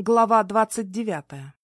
Глава двадцать девятая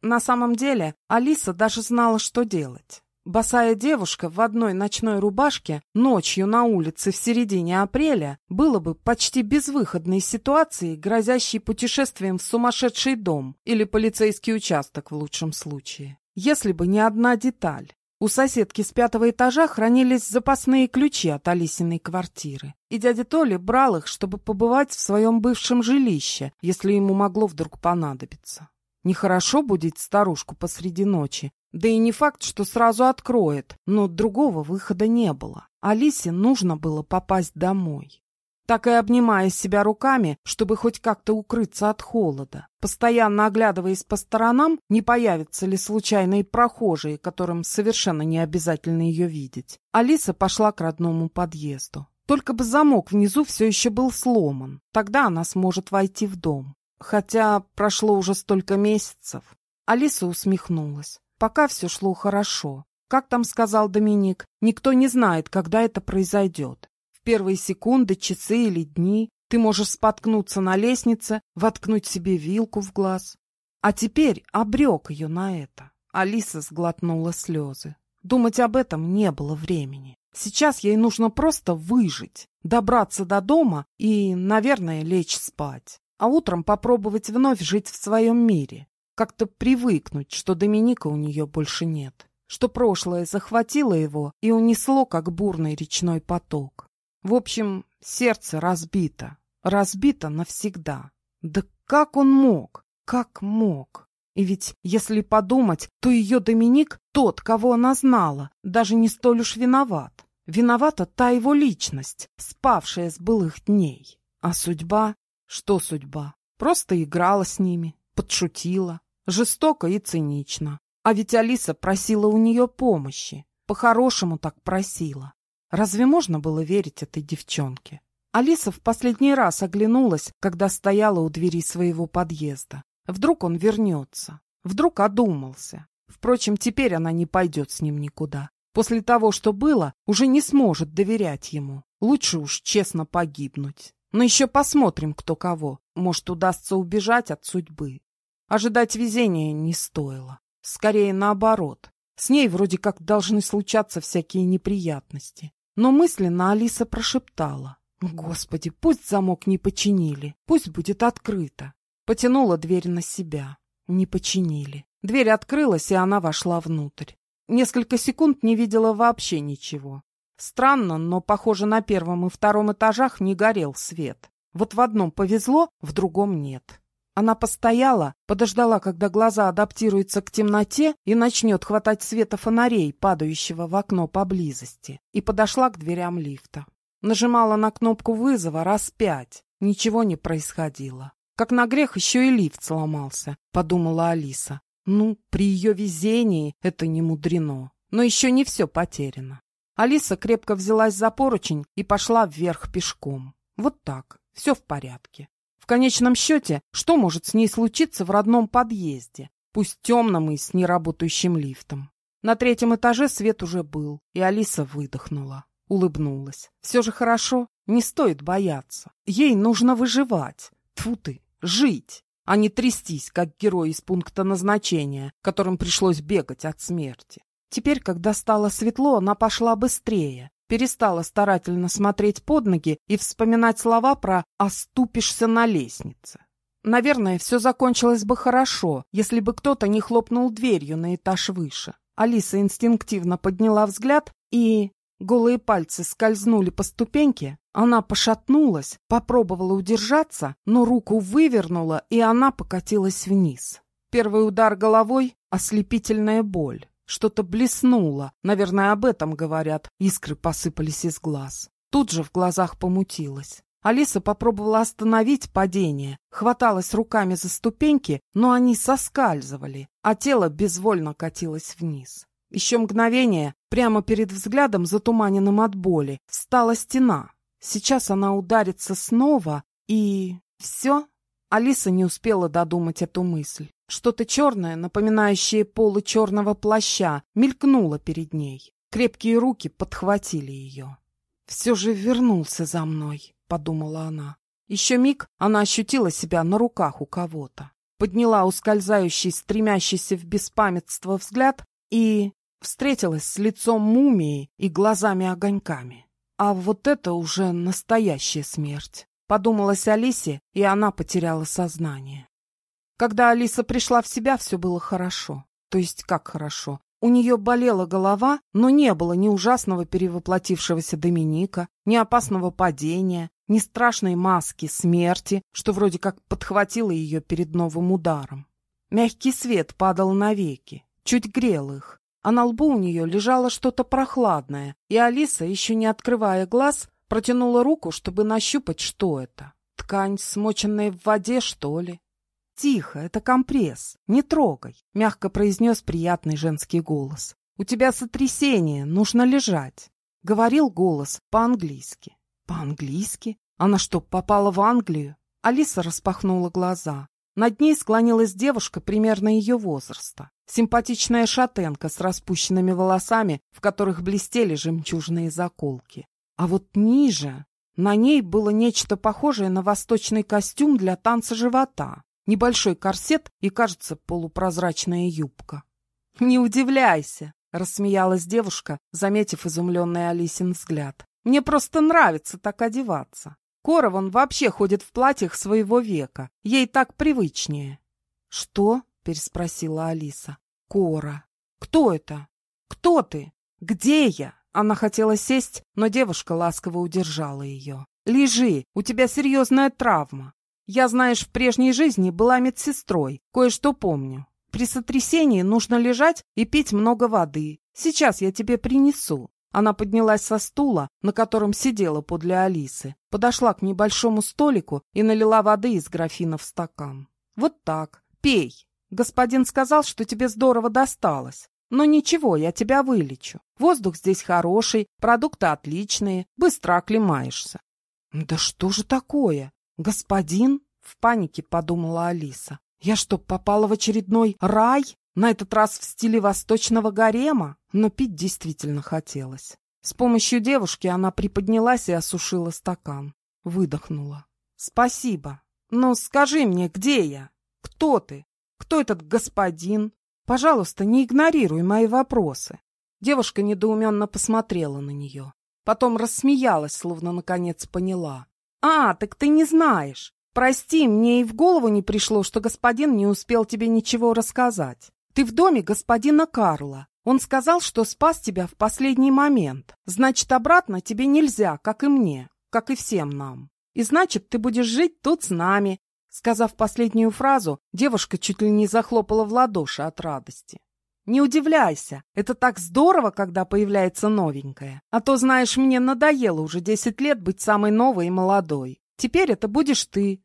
На самом деле Алиса даже знала, что делать. Босая девушка в одной ночной рубашке ночью на улице в середине апреля было бы почти безвыходной ситуацией, грозящей путешествием в сумасшедший дом или полицейский участок в лучшем случае. Если бы не одна деталь. У соседки с пятого этажа хранились запасные ключи от Алисиной квартиры, и дядя Толя брал их, чтобы побывать в своем бывшем жилище, если ему могло вдруг понадобиться. Нехорошо будить старушку посреди ночи, да и не факт, что сразу откроет, но другого выхода не было. Алисе нужно было попасть домой так и обнимая себя руками, чтобы хоть как-то укрыться от холода, постоянно оглядываясь по сторонам, не появятся ли случайные прохожие, которым совершенно не обязательно ее видеть. Алиса пошла к родному подъезду. Только бы замок внизу все еще был сломан. Тогда она сможет войти в дом. Хотя прошло уже столько месяцев. Алиса усмехнулась. Пока все шло хорошо. Как там сказал Доминик, никто не знает, когда это произойдет первые секунды, часы или дни ты можешь споткнуться на лестнице, воткнуть себе вилку в глаз. А теперь обрек ее на это. Алиса сглотнула слезы. Думать об этом не было времени. Сейчас ей нужно просто выжить, добраться до дома и, наверное, лечь спать. А утром попробовать вновь жить в своем мире. Как-то привыкнуть, что Доминика у нее больше нет. Что прошлое захватило его и унесло, как бурный речной поток. В общем, сердце разбито. Разбито навсегда. Да как он мог? Как мог? И ведь, если подумать, то ее Доминик, тот, кого она знала, даже не столь уж виноват. Виновата та его личность, спавшая с былых дней. А судьба? Что судьба? Просто играла с ними, подшутила, жестоко и цинично. А ведь Алиса просила у нее помощи. По-хорошему так просила. Разве можно было верить этой девчонке? Алиса в последний раз оглянулась, когда стояла у двери своего подъезда. Вдруг он вернется. Вдруг одумался. Впрочем, теперь она не пойдет с ним никуда. После того, что было, уже не сможет доверять ему. Лучше уж честно погибнуть. Но еще посмотрим, кто кого. Может, удастся убежать от судьбы. Ожидать везения не стоило. Скорее наоборот. С ней вроде как должны случаться всякие неприятности. Но мысленно Алиса прошептала. «Господи, пусть замок не починили, пусть будет открыто». Потянула дверь на себя. Не починили. Дверь открылась, и она вошла внутрь. Несколько секунд не видела вообще ничего. Странно, но, похоже, на первом и втором этажах не горел свет. Вот в одном повезло, в другом нет. Она постояла, подождала, когда глаза адаптируются к темноте и начнет хватать света фонарей, падающего в окно поблизости, и подошла к дверям лифта. Нажимала на кнопку вызова раз пять. Ничего не происходило. Как на грех еще и лифт сломался, подумала Алиса. Ну, при ее везении это не мудрено. Но еще не все потеряно. Алиса крепко взялась за поручень и пошла вверх пешком. Вот так, все в порядке конечном счете, что может с ней случиться в родном подъезде, пусть темном и с неработающим лифтом? На третьем этаже свет уже был, и Алиса выдохнула, улыбнулась. Все же хорошо, не стоит бояться. Ей нужно выживать. Тьфу ты, жить, а не трястись, как герой из пункта назначения, которым пришлось бегать от смерти. Теперь, когда стало светло, она пошла быстрее, перестала старательно смотреть под ноги и вспоминать слова про «оступишься на лестнице». Наверное, все закончилось бы хорошо, если бы кто-то не хлопнул дверью на этаж выше. Алиса инстинктивно подняла взгляд и... Голые пальцы скользнули по ступеньке, она пошатнулась, попробовала удержаться, но руку вывернула, и она покатилась вниз. Первый удар головой — ослепительная боль. Что-то блеснуло. Наверное, об этом говорят. Искры посыпались из глаз. Тут же в глазах помутилось. Алиса попробовала остановить падение, хваталась руками за ступеньки, но они соскальзывали, а тело безвольно катилось вниз. Еще мгновение, прямо перед взглядом, затуманенным от боли, встала стена. Сейчас она ударится снова, и... все? Алиса не успела додумать эту мысль. Что-то черное, напоминающее полы черного плаща, мелькнуло перед ней. Крепкие руки подхватили ее. «Все же вернулся за мной», — подумала она. Еще миг она ощутила себя на руках у кого-то. Подняла ускользающий, стремящийся в беспамятство взгляд и встретилась с лицом мумии и глазами-огоньками. А вот это уже настоящая смерть. Подумалась Алисе, и она потеряла сознание. Когда Алиса пришла в себя, все было хорошо. То есть как хорошо? У нее болела голова, но не было ни ужасного перевоплотившегося Доминика, ни опасного падения, ни страшной маски смерти, что вроде как подхватило ее перед новым ударом. Мягкий свет падал на веки, чуть грел их, а на лбу у нее лежало что-то прохладное, и Алиса, еще не открывая глаз, протянула руку, чтобы нащупать, что это. Ткань, смоченная в воде, что ли? «Тихо, это компресс, не трогай», — мягко произнес приятный женский голос. «У тебя сотрясение, нужно лежать», — говорил голос по-английски. «По-английски? Она что, попала в Англию?» Алиса распахнула глаза. Над ней склонилась девушка примерно ее возраста. Симпатичная шатенка с распущенными волосами, в которых блестели жемчужные заколки. А вот ниже на ней было нечто похожее на восточный костюм для танца живота небольшой корсет и, кажется, полупрозрачная юбка. «Не удивляйся!» — рассмеялась девушка, заметив изумленный Алисин взгляд. «Мне просто нравится так одеваться. Кора вон вообще ходит в платьях своего века. Ей так привычнее». «Что?» — переспросила Алиса. «Кора. Кто это? Кто ты? Где я?» Она хотела сесть, но девушка ласково удержала ее. «Лежи, у тебя серьезная травма. Я, знаешь, в прежней жизни была медсестрой, кое-что помню. При сотрясении нужно лежать и пить много воды. Сейчас я тебе принесу». Она поднялась со стула, на котором сидела подле Алисы, подошла к небольшому столику и налила воды из графина в стакан. «Вот так. Пей. Господин сказал, что тебе здорово досталось. Но ничего, я тебя вылечу. Воздух здесь хороший, продукты отличные, быстро оклемаешься». «Да что же такое?» «Господин?» — в панике подумала Алиса. «Я что, попала в очередной рай? На этот раз в стиле восточного гарема?» Но пить действительно хотелось. С помощью девушки она приподнялась и осушила стакан. Выдохнула. «Спасибо. Но скажи мне, где я? Кто ты? Кто этот господин? Пожалуйста, не игнорируй мои вопросы». Девушка недоуменно посмотрела на нее. Потом рассмеялась, словно наконец поняла. «А, так ты не знаешь. Прости, мне и в голову не пришло, что господин не успел тебе ничего рассказать. Ты в доме господина Карла. Он сказал, что спас тебя в последний момент. Значит, обратно тебе нельзя, как и мне, как и всем нам. И значит, ты будешь жить тут с нами». Сказав последнюю фразу, девушка чуть ли не захлопала в ладоши от радости. Не удивляйся, это так здорово, когда появляется новенькое. А то, знаешь, мне надоело уже десять лет быть самой новой и молодой. Теперь это будешь ты.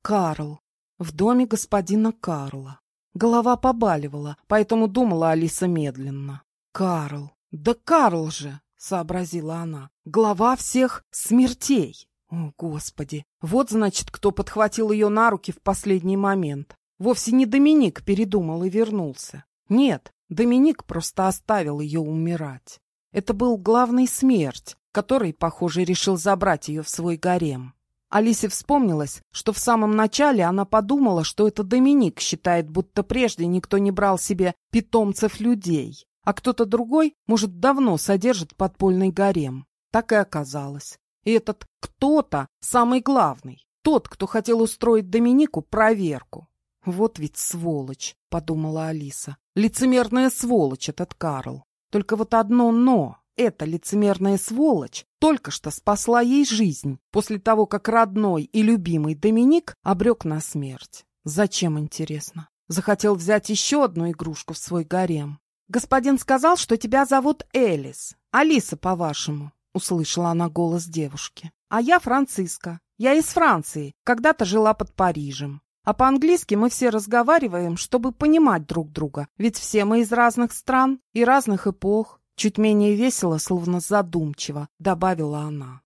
Карл. В доме господина Карла. Голова побаливала, поэтому думала Алиса медленно. Карл. Да Карл же, сообразила она. Глава всех смертей. О, Господи! Вот, значит, кто подхватил ее на руки в последний момент. Вовсе не Доминик передумал и вернулся. Нет, Доминик просто оставил ее умирать. Это был главный смерть, который, похоже, решил забрать ее в свой гарем. Алисе вспомнилось, что в самом начале она подумала, что это Доминик считает, будто прежде никто не брал себе питомцев людей, а кто-то другой, может, давно содержит подпольный гарем. Так и оказалось. И этот кто-то самый главный, тот, кто хотел устроить Доминику проверку. «Вот ведь сволочь», — подумала Алиса. «Лицемерная сволочь этот Карл. Только вот одно «но». Эта лицемерная сволочь только что спасла ей жизнь после того, как родной и любимый Доминик обрек на смерть. Зачем, интересно? Захотел взять еще одну игрушку в свой гарем. «Господин сказал, что тебя зовут Элис. Алиса, по-вашему», — услышала она голос девушки. «А я Франциска. Я из Франции. Когда-то жила под Парижем. А по-английски мы все разговариваем, чтобы понимать друг друга, ведь все мы из разных стран и разных эпох. Чуть менее весело, словно задумчиво, добавила она.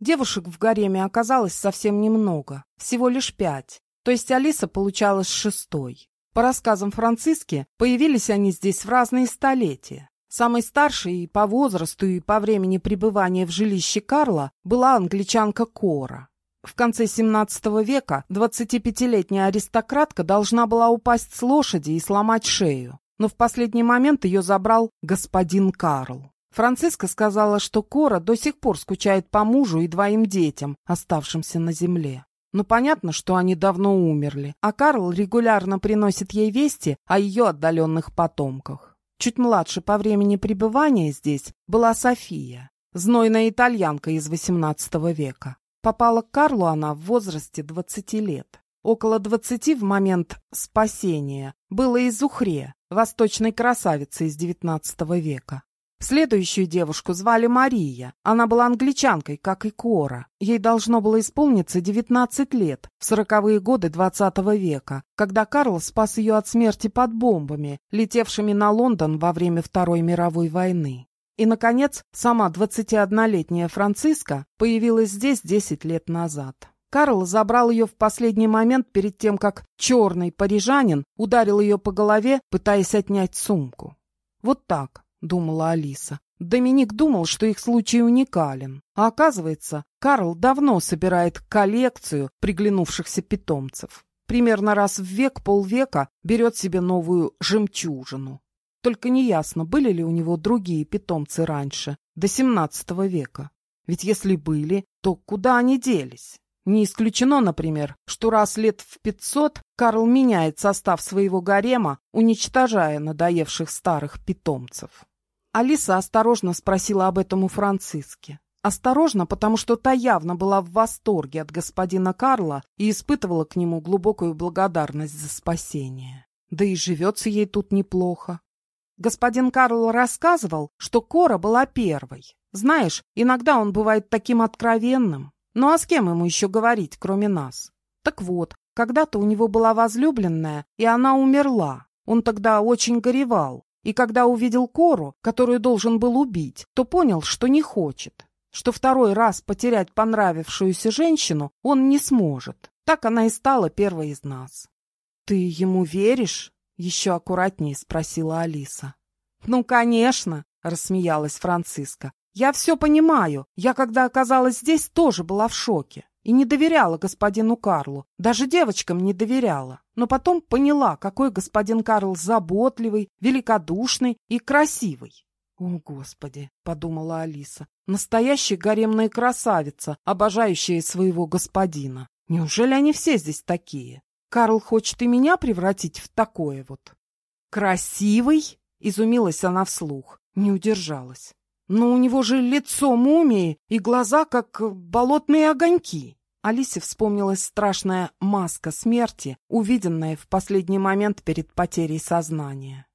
Девушек в гареме оказалось совсем немного, всего лишь пять, то есть Алиса получалась шестой. По рассказам Франциски, появились они здесь в разные столетия. Самой старшей и по возрасту, и по времени пребывания в жилище Карла была англичанка Кора. В конце XVII века 25-летняя аристократка должна была упасть с лошади и сломать шею, но в последний момент ее забрал господин Карл. Франциска сказала, что Кора до сих пор скучает по мужу и двоим детям, оставшимся на земле. Но понятно, что они давно умерли, а Карл регулярно приносит ей вести о ее отдаленных потомках. Чуть младше по времени пребывания здесь была София, знойная итальянка из XVIII века. Попала к Карлу она в возрасте 20 лет. Около 20 в момент спасения было и Зухре, восточной красавице из XIX века. Следующую девушку звали Мария. Она была англичанкой, как и Кора. Ей должно было исполниться 19 лет, в сороковые годы XX века, когда Карл спас ее от смерти под бомбами, летевшими на Лондон во время Второй мировой войны. И, наконец, сама 21-летняя Франциска появилась здесь 10 лет назад. Карл забрал ее в последний момент перед тем, как черный парижанин ударил ее по голове, пытаясь отнять сумку. «Вот так», — думала Алиса. Доминик думал, что их случай уникален. А оказывается, Карл давно собирает коллекцию приглянувшихся питомцев. Примерно раз в век, полвека берет себе новую жемчужину. Только неясно, были ли у него другие питомцы раньше, до XVII века. Ведь если были, то куда они делись? Не исключено, например, что раз лет в пятьсот Карл меняет состав своего гарема, уничтожая надоевших старых питомцев. Алиса осторожно спросила об этом у Франциски. Осторожно, потому что та явно была в восторге от господина Карла и испытывала к нему глубокую благодарность за спасение. Да и живется ей тут неплохо. Господин Карл рассказывал, что Кора была первой. Знаешь, иногда он бывает таким откровенным. Ну а с кем ему еще говорить, кроме нас? Так вот, когда-то у него была возлюбленная, и она умерла. Он тогда очень горевал. И когда увидел Кору, которую должен был убить, то понял, что не хочет. Что второй раз потерять понравившуюся женщину он не сможет. Так она и стала первой из нас. «Ты ему веришь?» Еще аккуратнее спросила Алиса. «Ну, конечно!» — рассмеялась Франциска. «Я все понимаю. Я, когда оказалась здесь, тоже была в шоке. И не доверяла господину Карлу. Даже девочкам не доверяла. Но потом поняла, какой господин Карл заботливый, великодушный и красивый. «О, Господи!» — подумала Алиса. «Настоящая гаремная красавица, обожающая своего господина. Неужели они все здесь такие?» Карл хочет и меня превратить в такое вот. Красивый? Изумилась она вслух, не удержалась. Но у него же лицо мумии и глаза, как болотные огоньки. Алисе вспомнилась страшная маска смерти, увиденная в последний момент перед потерей сознания.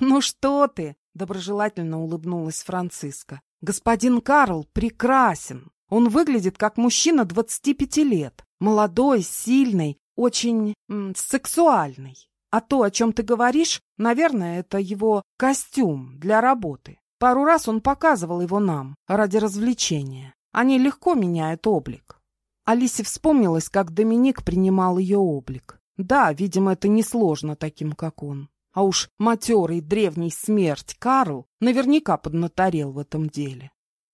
«Ну что ты!» — доброжелательно улыбнулась Франциска. «Господин Карл прекрасен. Он выглядит как мужчина двадцати пяти лет. Молодой, сильный, очень сексуальный. А то, о чем ты говоришь, наверное, это его костюм для работы. Пару раз он показывал его нам ради развлечения. Они легко меняют облик. Алисе вспомнилось, как Доминик принимал ее облик. Да, видимо, это несложно таким, как он. А уж матерый древний смерть Карл наверняка поднаторел в этом деле.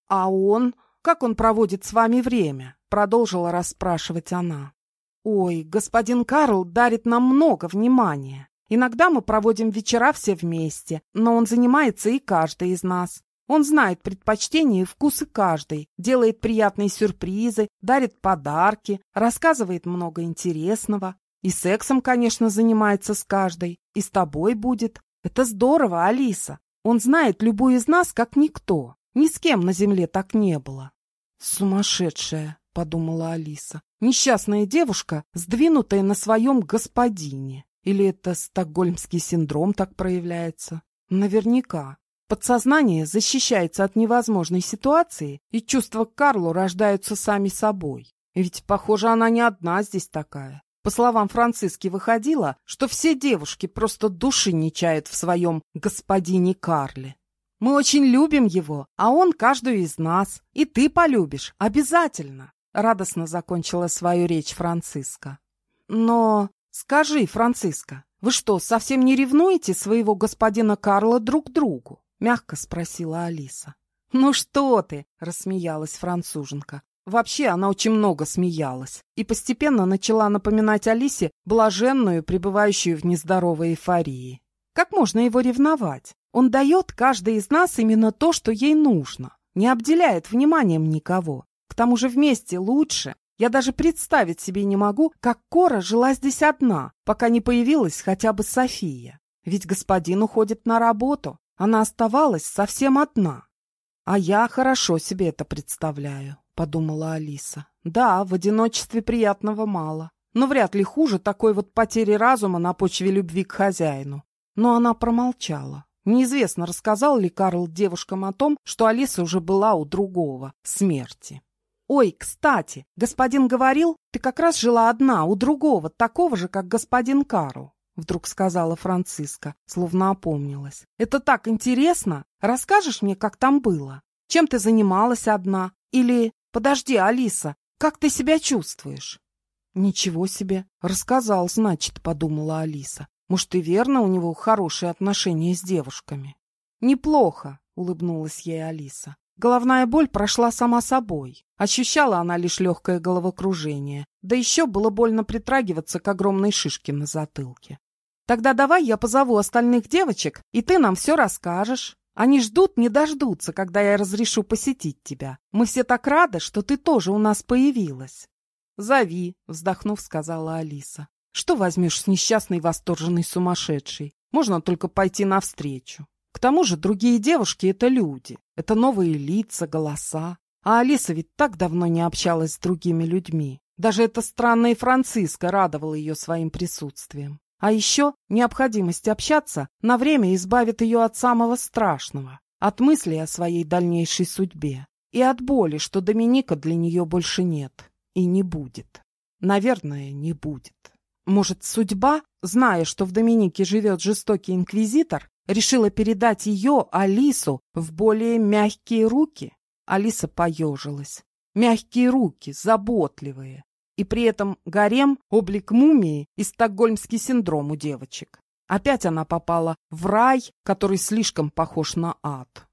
А он? Как он проводит с вами время? Продолжила расспрашивать она. Ой, господин Карл дарит нам много внимания. Иногда мы проводим вечера все вместе, но он занимается и каждый из нас. Он знает предпочтения и вкусы каждой, делает приятные сюрпризы, дарит подарки, рассказывает много интересного. И сексом, конечно, занимается с каждой. И с тобой будет. Это здорово, Алиса. Он знает любую из нас, как никто. Ни с кем на земле так не было. Сумасшедшая, подумала Алиса. Несчастная девушка, сдвинутая на своем господине. Или это стокгольмский синдром так проявляется? Наверняка. Подсознание защищается от невозможной ситуации, и чувства к Карлу рождаются сами собой. Ведь, похоже, она не одна здесь такая. По словам Франциски, выходило, что все девушки просто души не чают в своем господине Карле. Мы очень любим его, а он каждую из нас. И ты полюбишь, обязательно. Радостно закончила свою речь Франциска. Но скажи, Франциска, вы что, совсем не ревнуете своего господина Карла друг другу? Мягко спросила Алиса. «Ну что ты!» — рассмеялась француженка. Вообще, она очень много смеялась и постепенно начала напоминать Алисе блаженную, пребывающую в нездоровой эйфории. Как можно его ревновать? Он дает каждой из нас именно то, что ей нужно, не обделяет вниманием никого. К тому же вместе лучше. Я даже представить себе не могу, как Кора жила здесь одна, пока не появилась хотя бы София. Ведь господин уходит на работу, она оставалась совсем одна. А я хорошо себе это представляю. — подумала Алиса. «Да, в одиночестве приятного мало, но вряд ли хуже такой вот потери разума на почве любви к хозяину». Но она промолчала. Неизвестно, рассказал ли Карл девушкам о том, что Алиса уже была у другого, смерти. «Ой, кстати, господин говорил, ты как раз жила одна, у другого, такого же, как господин Карл», — вдруг сказала Франциска, словно опомнилась. «Это так интересно! Расскажешь мне, как там было? Чем ты занималась одна? Или «Подожди, Алиса, как ты себя чувствуешь?» «Ничего себе! Рассказал, значит», — подумала Алиса. «Может, и верно у него хорошие отношения с девушками?» «Неплохо», — улыбнулась ей Алиса. Головная боль прошла сама собой. Ощущала она лишь легкое головокружение. Да еще было больно притрагиваться к огромной шишке на затылке. «Тогда давай я позову остальных девочек, и ты нам все расскажешь». Они ждут, не дождутся, когда я разрешу посетить тебя. Мы все так рады, что ты тоже у нас появилась. Зови, вздохнув, сказала Алиса. Что возьмешь с несчастной восторженной сумасшедшей? Можно только пойти навстречу. К тому же другие девушки — это люди. Это новые лица, голоса. А Алиса ведь так давно не общалась с другими людьми. Даже эта странная Франциска радовала ее своим присутствием. А еще необходимость общаться на время избавит ее от самого страшного, от мыслей о своей дальнейшей судьбе и от боли, что Доминика для нее больше нет и не будет. Наверное, не будет. Может, судьба, зная, что в Доминике живет жестокий инквизитор, решила передать ее, Алису, в более мягкие руки? Алиса поежилась. Мягкие руки, заботливые, и при этом гарем, облик мумии и стокгольмский синдром у девочек. Опять она попала в рай, который слишком похож на ад.